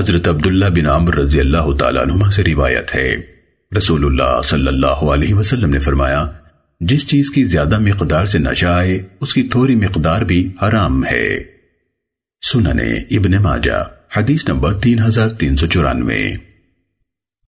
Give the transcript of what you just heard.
حضرت عبداللہ بن عمر رضی اللہ تعالیٰ عنہ سے روایت ہے۔ رسول اللہ صلی اللہ علیہ وسلم نے فرمایا، جس چیز کی زیادہ مقدار سے نشہ آئے اس کی تھوڑی مقدار بھی حرام ہے۔ سننے ابن ماجہ، حدیث نمبر تین ہزار تین سو چورانوے۔